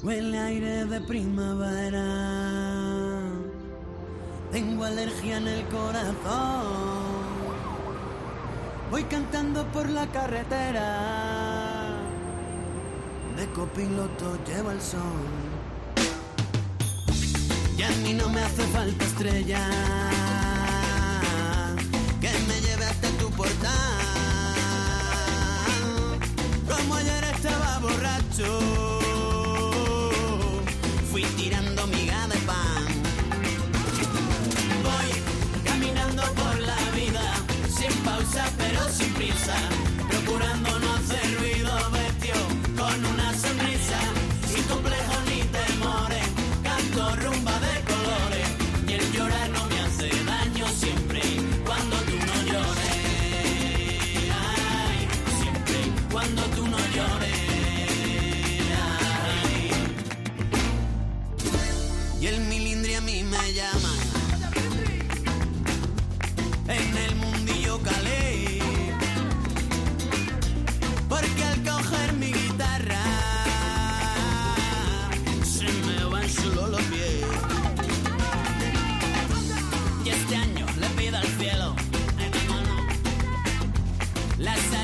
Huele aire de primavera. Tengo alergia en el corazón. Voy cantando por la carretera. De copiloto lleva el sol. Y a mí no me hace falta estrella. Que me lleve hasta tu portal. Como ayer estaba borracho. Inside. La